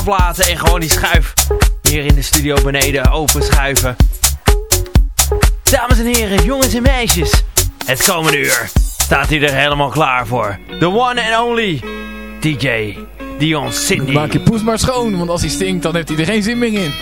aflaten en gewoon die schuif hier in de studio beneden openschuiven. Dames en heren, jongens en meisjes. Het komende uur staat hij er helemaal klaar voor. The one and only DJ Dion Sydney. Maak je poes maar schoon, want als hij stinkt dan heeft hij er geen zin meer in.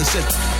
and said,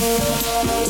Thank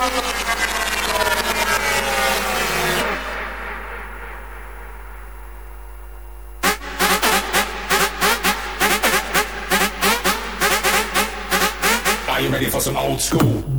Are you ready for some old school?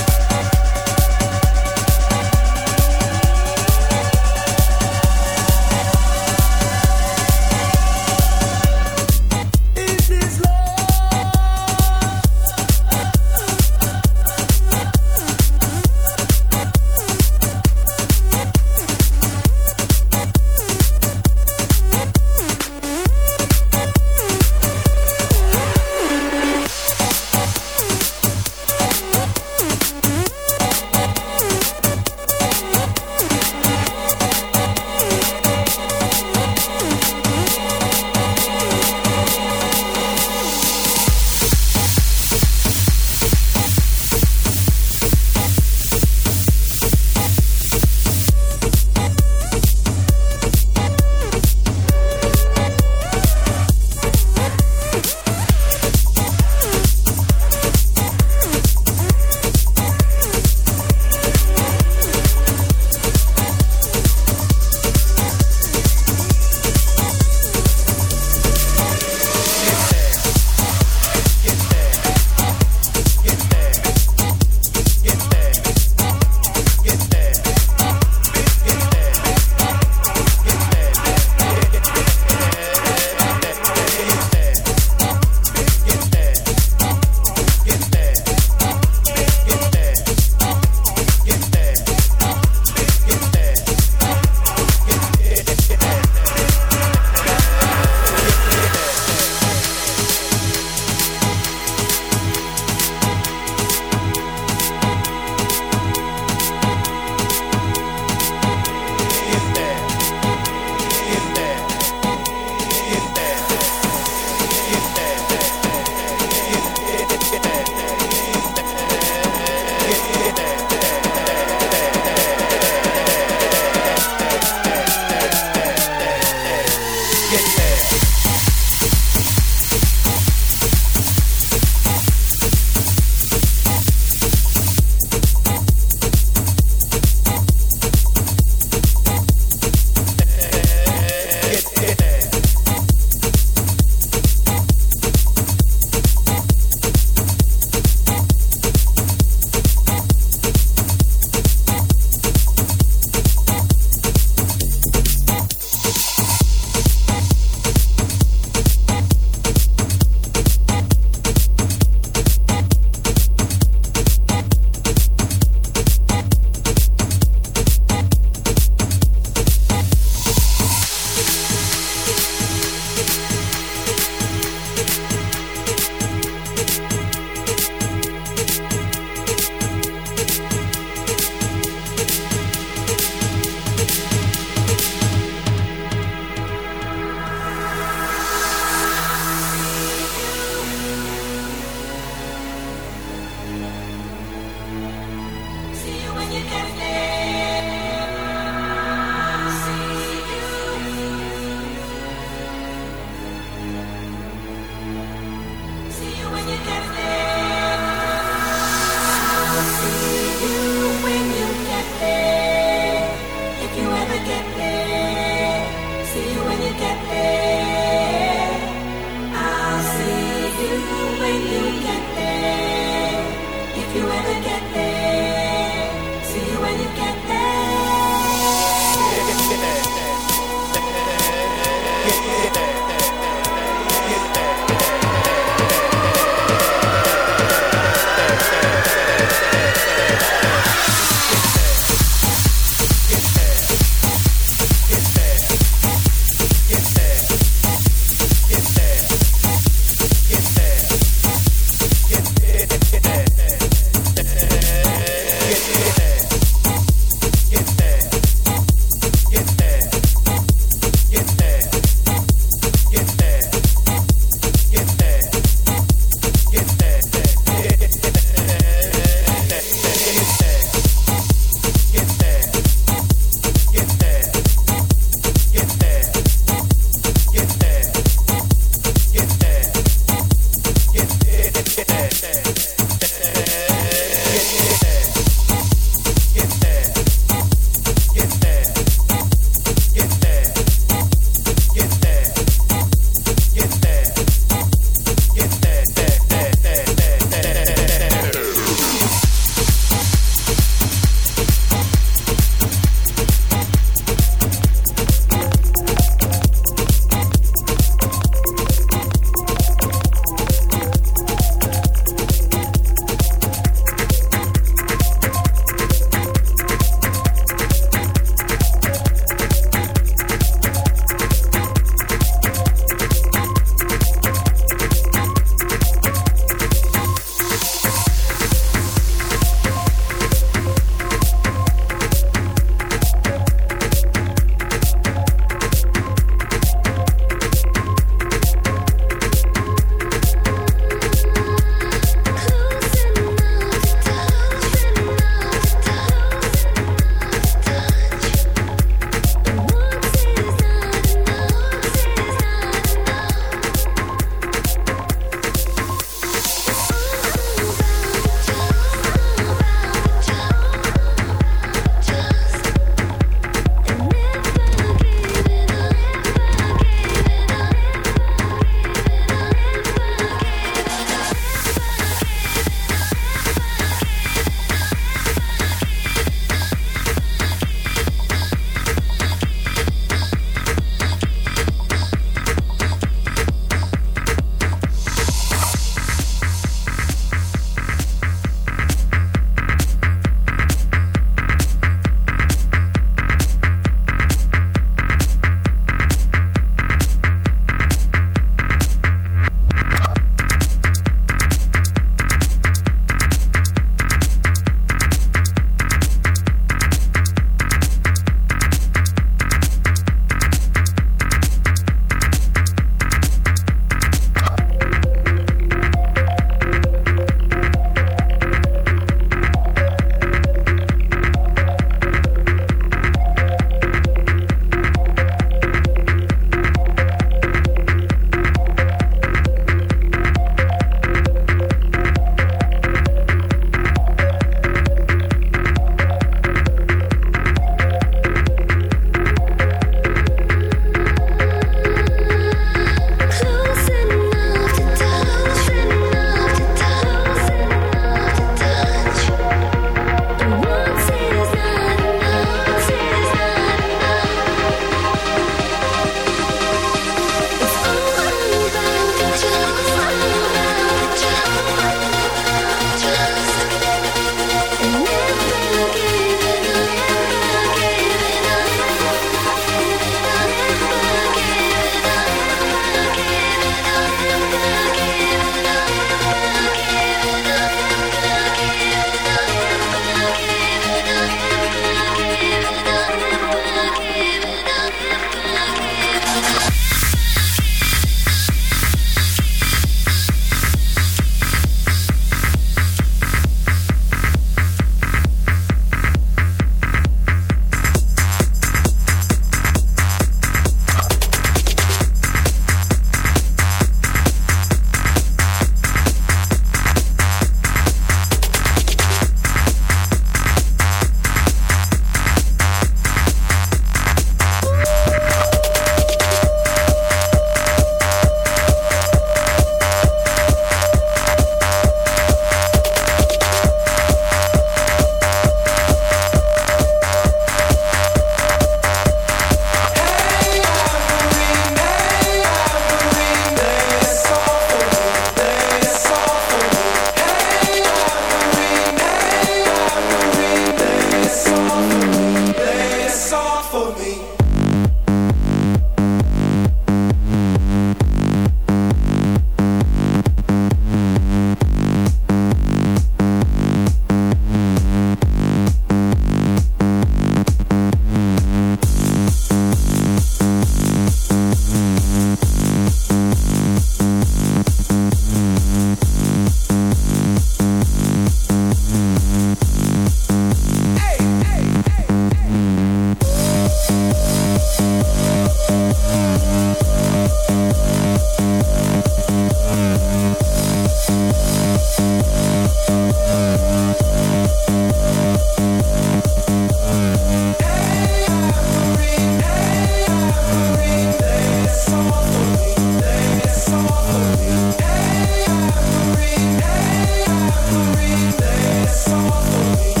Every day, every day, every day, someone for.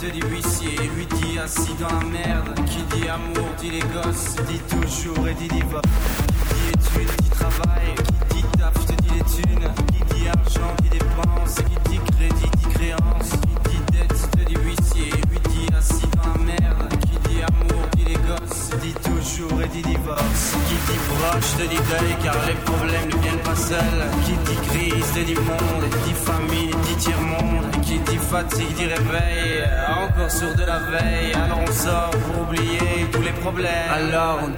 Dette te dit huissier, lui dit assis dans la merde, qui dit amour dit les gosses, dit toujours et dit divorce, qui dit études dit travail, proche te dit deuil car les problèmes ne viennent pas seuls, qui dit crise te dit monde, dit famille dit tiers-monde, qui dit fatigue dit réveil, encore sur de la veille, alors on sort pour oublier tous les problèmes, alors on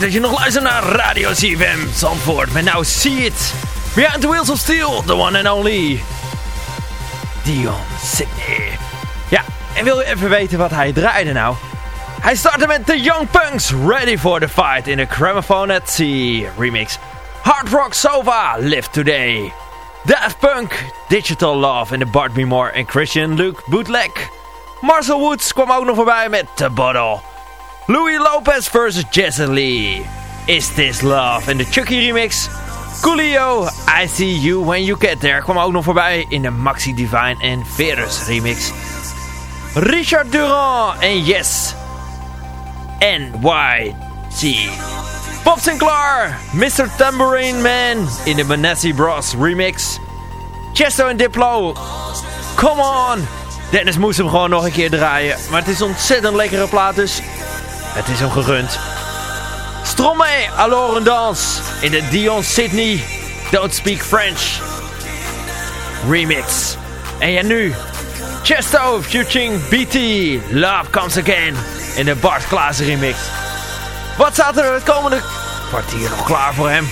dat je nog luistert naar Radio CFM Zandvoort. Met nou See It. Behind the Wheels of Steel, the one and only. Dion Sydney. Ja, en wil je even weten wat hij draaide nou? Hij startte met The Young Punks, Ready for the Fight in de Gramophone at Sea remix. Hard Rock Sova, Live Today. Daft Punk, Digital Love in de Bart B. En Christian Luke bootleg. Marcel Woods kwam ook nog voorbij met The Bottle. Louis Lopez versus Jesse Lee. Is This Love in de Chucky remix. Coolio, I See You When You Get There kwam ook nog voorbij in de Maxi Divine en Verus remix. Richard Durand en Yes. NYC. Bob Sinclair, Mr. Tambourine Man in de Manassi Bros remix. Chesto en Diplo, Come On. Dennis moest hem gewoon nog een keer draaien. Maar het is ontzettend lekkere plaat dus. Het is hem gegund. Stromae, alors een. In de Dion Sydney, Don't Speak French. Remix. En ja nu. Chesto featuring BT, Love Comes Again. In de Bart Klaas remix. Wat staat er het komende kwartier nog klaar voor hem?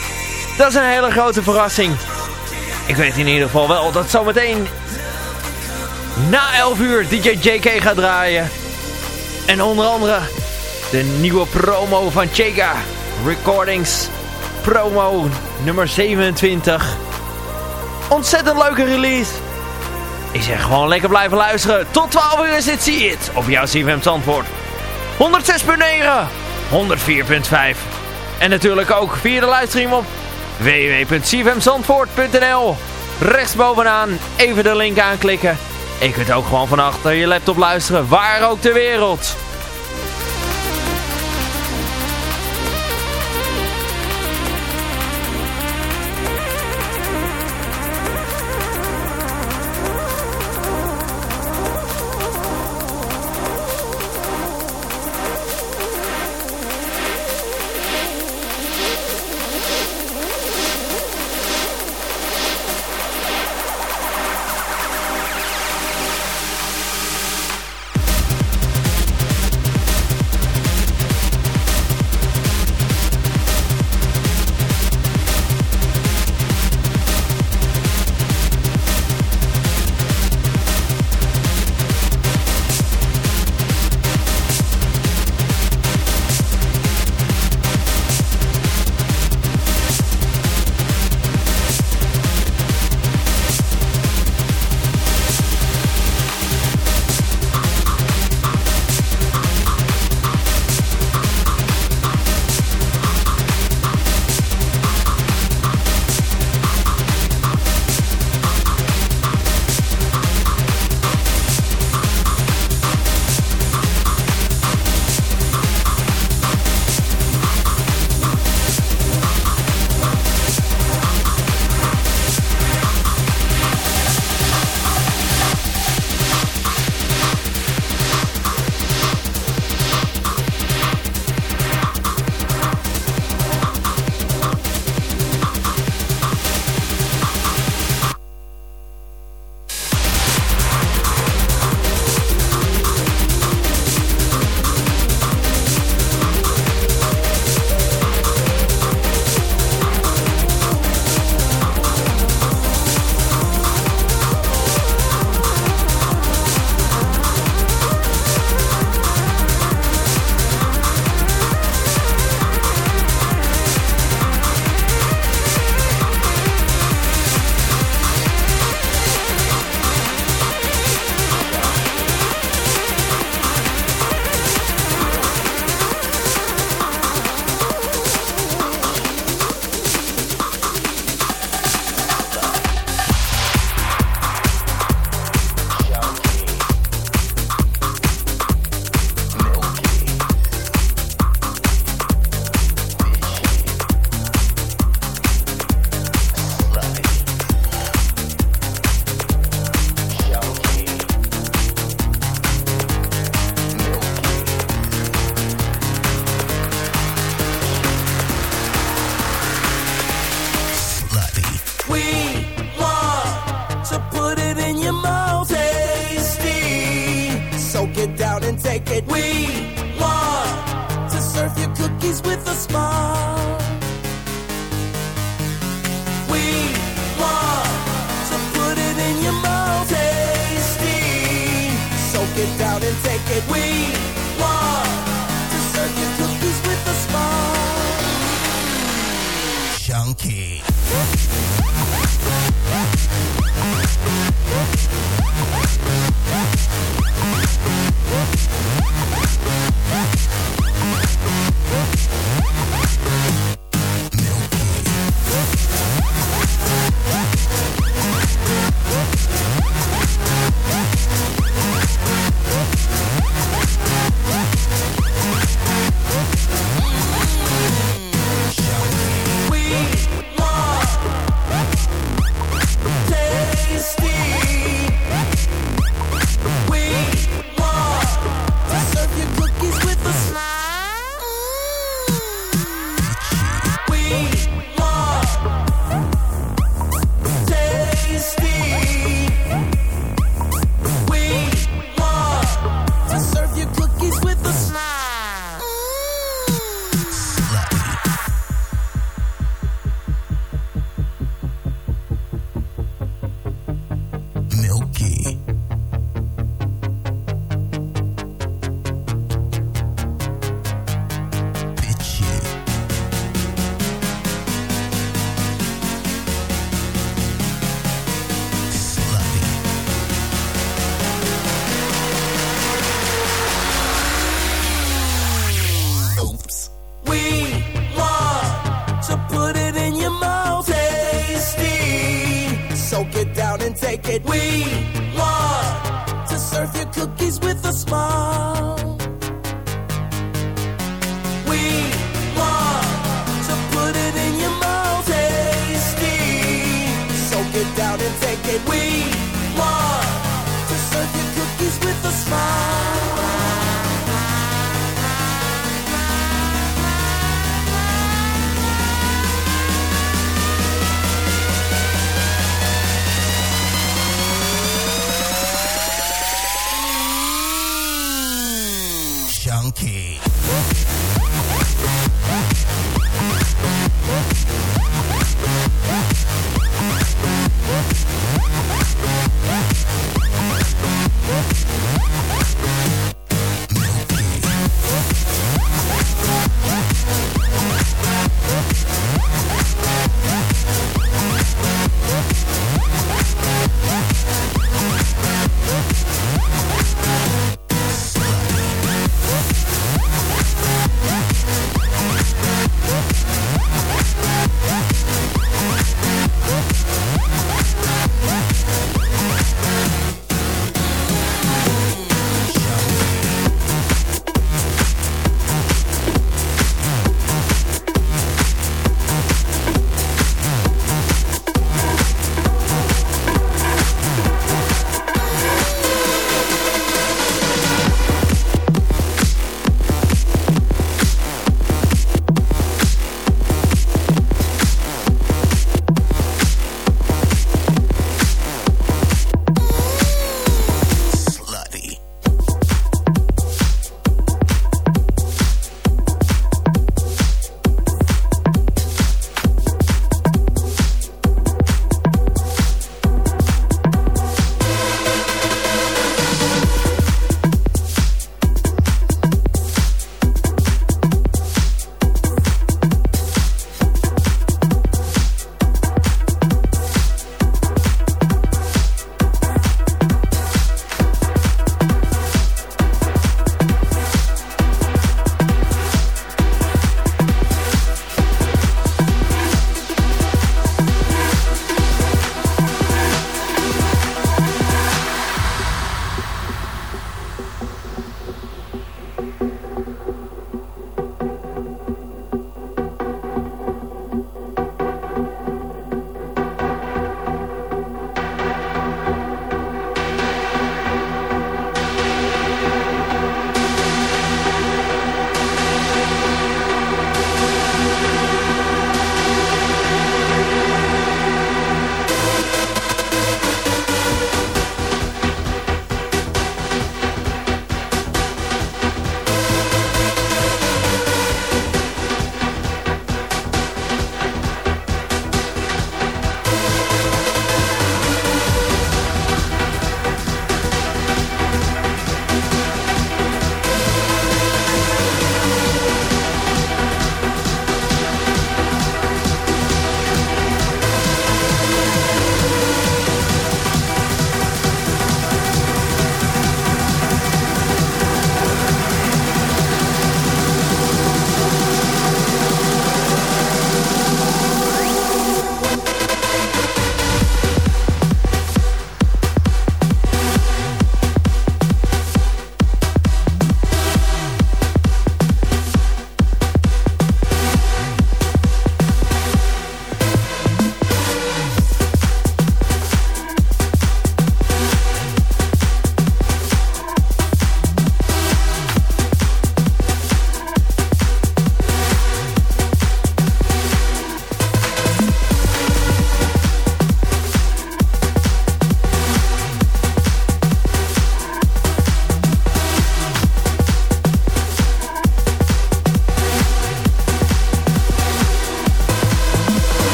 Dat is een hele grote verrassing. Ik weet in ieder geval wel dat zometeen na 11 uur DJ JK gaat draaien. En onder andere de nieuwe promo van Chega Recordings. Promo nummer 27. Ontzettend leuke release. Ik zeg gewoon lekker blijven luisteren. Tot 12 uur is dit See It op jouw CFM Zandvoort. 106.9, 104.5. En natuurlijk ook via de livestream op www.cfmzandvoort.nl Rechtsbovenaan even de link aanklikken. En kunt ook gewoon van achter je laptop luisteren, waar ook ter wereld. a smile.